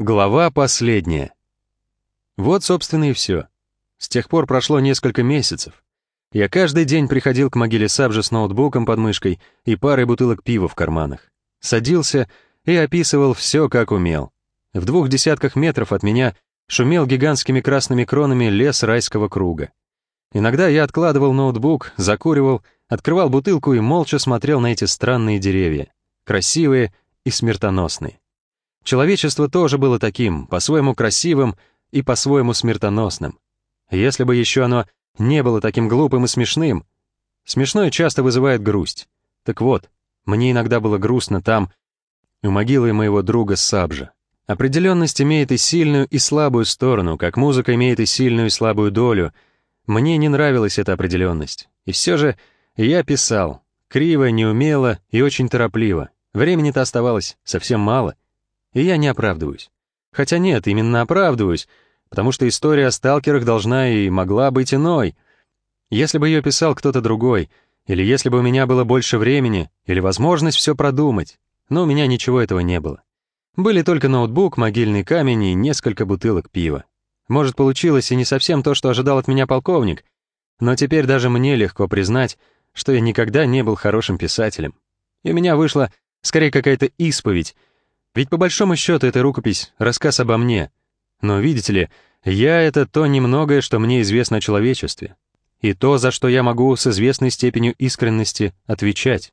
Глава последняя. Вот, собственно, и все. С тех пор прошло несколько месяцев. Я каждый день приходил к могиле Сабжа с ноутбуком под мышкой и парой бутылок пива в карманах. Садился и описывал все, как умел. В двух десятках метров от меня шумел гигантскими красными кронами лес райского круга. Иногда я откладывал ноутбук, закуривал, открывал бутылку и молча смотрел на эти странные деревья, красивые и смертоносные. Человечество тоже было таким, по-своему красивым и по-своему смертоносным. Если бы еще оно не было таким глупым и смешным. Смешное часто вызывает грусть. Так вот, мне иногда было грустно там, у могилы моего друга Сабжа. Определенность имеет и сильную, и слабую сторону, как музыка имеет и сильную, и слабую долю. Мне не нравилась эта определенность. И все же я писал. Криво, неумело и очень торопливо. Времени-то оставалось совсем мало. И я не оправдываюсь. Хотя нет, именно оправдываюсь, потому что история о сталкерах должна и могла быть иной. Если бы ее писал кто-то другой, или если бы у меня было больше времени, или возможность все продумать, но у меня ничего этого не было. Были только ноутбук, могильный камень и несколько бутылок пива. Может, получилось и не совсем то, что ожидал от меня полковник, но теперь даже мне легко признать, что я никогда не был хорошим писателем. И у меня вышла скорее какая-то исповедь, ведь по большому счету эта рукопись — рассказ обо мне. Но видите ли, я — это то немногое, что мне известно о человечестве. И то, за что я могу с известной степенью искренности отвечать.